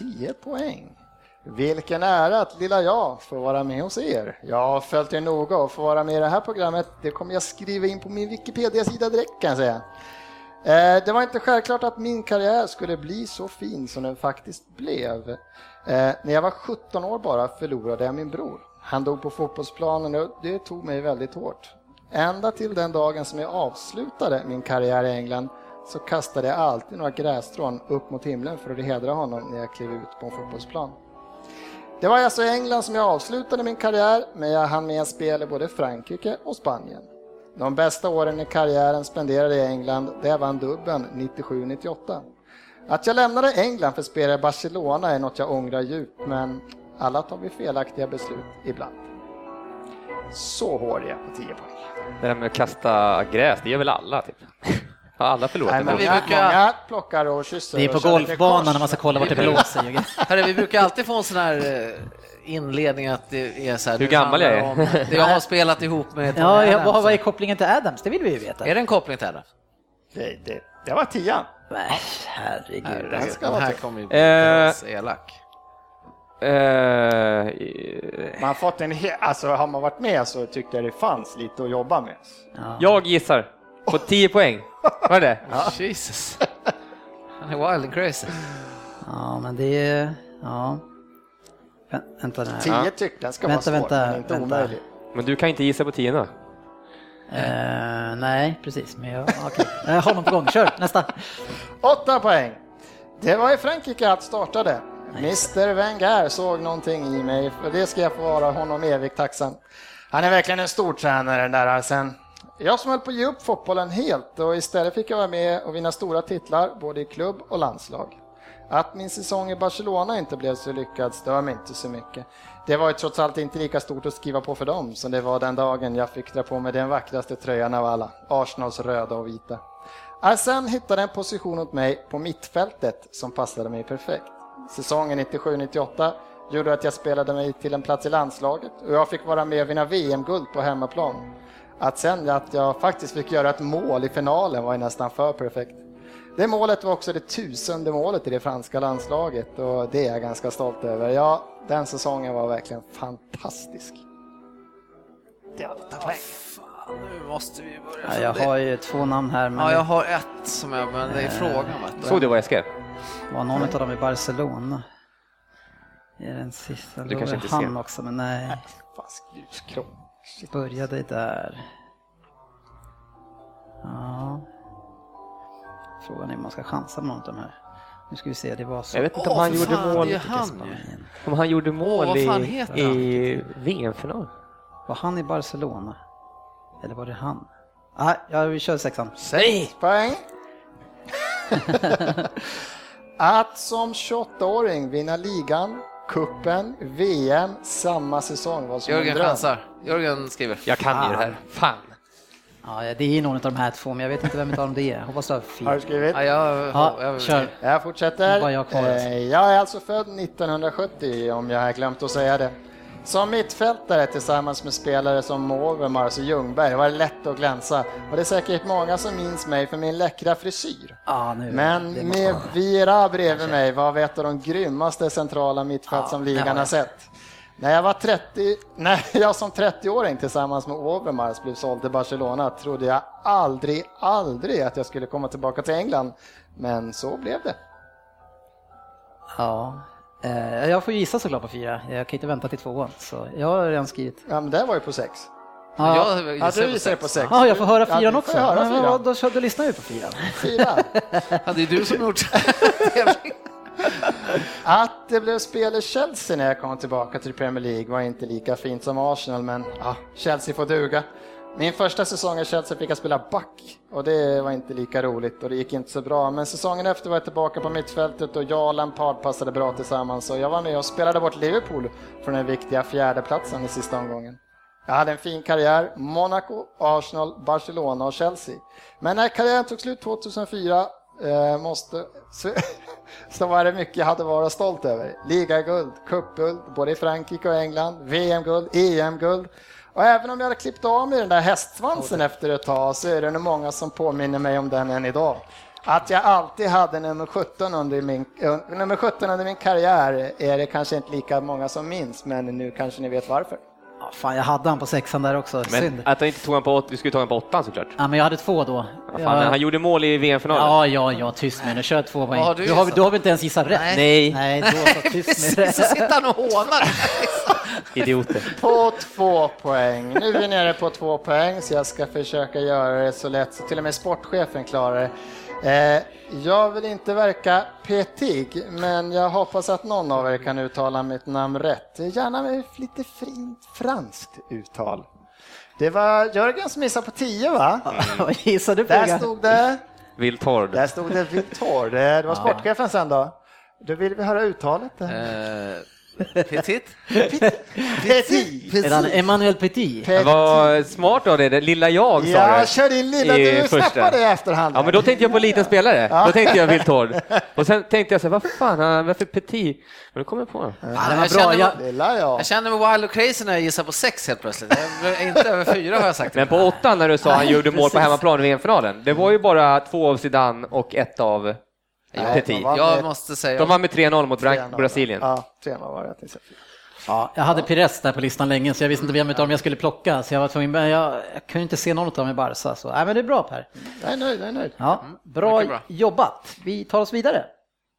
10 poäng. Vilken ära att lilla jag får vara med hos er. Jag har följt er noga och får vara med i det här programmet. Det kommer jag skriva in på min Wikipedia-sida direkt kan jag säga. Eh, det var inte självklart att min karriär skulle bli så fin som den faktiskt blev. Eh, när jag var 17 år bara förlorade jag min bror. Han dog på fotbollsplanen och det tog mig väldigt hårt. Ända till den dagen som jag avslutade min karriär i England så kastade jag alltid några grässtrån upp mot himlen för att hedra honom när jag klev ut på en fotbollsplan. Det var alltså i England som jag avslutade min karriär, men jag hann med spel i både Frankrike och Spanien. De bästa åren i karriären spenderade jag i England, där jag vann dubben 97-98. Att jag lämnade England för att spela i Barcelona är något jag ångrar djupt, men alla tar vi felaktiga beslut ibland. Så hård är jag på 10 poäng. Det där med att kasta gräs, det gör väl alla typ? Har alla förlorat Nej, en men vi brukar- många plockar och kysser. Det är på golfbanan när man ska kolla vart det blåser. Hörru, vi brukar alltid få en sån här eh, inledning att det är så här. Hur gammal jag är. om- Jag har spelat ihop med Tony Ja, ja, Adams. vad, vad är kopplingen till Adams? Det vill vi ju veta. Är det en koppling till Adams? Det, det, det var tian. Nej, herregud. Herregud, ska den vara här kommer ju Eh, bli elak. Eh, Man har fått en alltså har man varit med så tyckte jag det fanns lite att jobba med. Ja. jag gissar på 10 poäng. Var det Jesus. Han är wild and crazy. ja, men det är... Ja. Vä- Vänta nu. här. 10 tyckte den ska Vänta, vara svår, vänta, men inte vänta. omöjlig. Men du kan inte gissa på 10 Eh, nej, precis. Men jag, okej. jag har någon på gång. Kör, nästa. 8 poäng. Det var i Frankrike allt startade. Mr Wenger såg någonting i mig, för det ska jag få vara honom evigt tacksam. Han är verkligen en stor tränare den där Arsen. Jag som höll på att ge upp fotbollen helt och istället fick jag vara med och vinna stora titlar både i klubb och landslag. Att min säsong i Barcelona inte blev så lyckad stör mig inte så mycket. Det var ju trots allt inte lika stort att skriva på för dem som det var den dagen jag fick dra på mig den vackraste tröjan av alla, Arsenals röda och vita. Sen hittade en position åt mig på mittfältet som passade mig perfekt. Säsongen 97-98 gjorde att jag spelade mig till en plats i landslaget och jag fick vara med och vinna VM-guld på hemmaplan. Att sen att jag faktiskt fick göra ett mål i finalen var ju nästan för perfekt. Det målet var också det tusende målet i det franska landslaget och det är jag ganska stolt över. Ja, den säsongen var verkligen fantastisk. Det var åtta poäng. Fan, nu måste vi börja Ja, jag har ju två namn här, men Ja, jag har ett som jag, men Eh. det är frågan. Vet du. Såg du vad jag skrev? var någon av dem i Barcelona? Är den sista? Du kanske inte han ser. också, men nej. Fan, skruskropp. Började där. Ja. Frågan är om man ska chansa på någon av de här. Nu ska vi se, det var så. Jag vet inte om Åh, han gjorde fan, mål, han om han gjorde mål i, VM-final. Var han i Barcelona? Eller var det han? Ah, ja, vi kör sexan. Säg! Poäng. Att som 28-åring vinna ligan, kuppen, VM samma säsong var som Jörgen chansar. Jörgen skriver. Jag kan ju det här. Fan. Ja, det är någon av de här två, men jag vet inte vem av dem det är. Hoppas du har Har du fel. skrivit? Ja, jag, Ja, jag, kör. Jag fortsätter. Vad jag alltså. Eh, Jag är alltså född 1970 om jag har glömt att säga det. Som mittfältare tillsammans med spelare som Overmars och Ljungberg var det lätt att glänsa och det är säkert många som minns mig för min läckra frisyr. Ja, nu. Men med vara- Vira bredvid mig var vi ett av de grymmaste centrala mittfält Ja, som ligan har sett. När jag var 30, när jag som 30-åring tillsammans med Overmars blev såld till Barcelona trodde jag aldrig, aldrig att jag skulle komma tillbaka till England. Men så blev det. Ja. Eh, jag får gissa såklart på fyra. Jag kan inte vänta till tvåan. Så jag har redan skrivit. Ja, men det var ju på sex. Ja, jag Ja, du gissar på sex. Ja, jag får höra Ja, fyran du också. får höra fyran. vad- Då, då, då lyssnar vi på fyran. Fyra. Ja, det är du som har gjort. Att det blev spel i Chelsea när jag kom tillbaka till Premier League var inte lika fint som Arsenal, men ja, Chelsea får duga. Min första säsong i Chelsea fick jag spela back och det var inte lika roligt och det gick inte så bra. Men säsongen efter var jag tillbaka på mittfältet och jag och Lampard passade bra tillsammans och jag var med och spelade bort Liverpool från den viktiga fjärdeplatsen i sista omgången. Jag hade en fin karriär, Monaco, Arsenal, Barcelona och Chelsea. Men när karriären tog slut 2004 eh, måste, så, så var det mycket jag hade varit stolt över. Ligaguld, cupguld, både i Frankrike och England, VM-guld, EM-guld. Och även om jag hade klippt av mig den där hästsvansen efter ett tag så är det nog många som påminner mig om den än idag. Att jag alltid hade nummer 17 under min, eh, nummer 17 under min karriär är det kanske inte lika många som minns, men nu kanske ni vet varför. Ja, fan, jag hade han på sexan där också. Synd. Men att han inte tog han på åt, vi skulle ta honom på åttan såklart. Ja, men jag hade två då. Fan, Han gjorde mål i VM-finalen. Ja, ja, ja, tyst med det. Kör två poäng. Har du du, har, gissat? du har väl inte ens gissat rätt? Nej. Nej, Nej, då så tyst med Så sitter han och hånar. idioter. På två poäng. Nu är vi nere på två poäng, så jag ska försöka göra det så lätt så till och med sportchefen klarar det. Eh, jag vill inte verka petig, men jag hoppas att någon av er kan uttala mitt namn rätt. Gärna med lite fint franskt uttal. Det var Jörgen som missade på 10 va? Vad gissade du på? Där stod det, Viltord. där stod det Victor. Det var sportchefen sen då. Då vill vi höra uttalet. Eh, Petit? Petit. Är han Emmanuel Petit? Det var smart av dig, det lilla jag sa Ja, kör in lilla, i du första. snappade i efterhand. Ja, men då tänkte jag på liten spelare. Då tänkte jag Viltord. Och sen tänkte jag så här, vad fan, varför Petit? Men då kom jag på. Ja, det jag, var bra. känner, Jag, Lilla ja. jag känner mig wild och crazy när jag gissar på sex helt plötsligt. Jag inte över fyra har jag sagt. Men på åttan när du sa han gjorde mål på hemmaplan i VM-finalen, det var ju bara två av Zidane och ett av Petit. de vann Jag med måste säga... De vann med 3-0 mot Bra- 3-0. Brasilien. Ja, 3-0 var det. ja, jag hade Pires där på listan länge, så jag visste inte vem av dem jag skulle plocka. Så jag var tvungen, men jag, jag kunde inte se någon av dem i Barca. Så, nej, men det är bra Per. Jag är nöjd, jag är nöjd. Ja, bra, bra. jobbat. Vi tar oss vidare.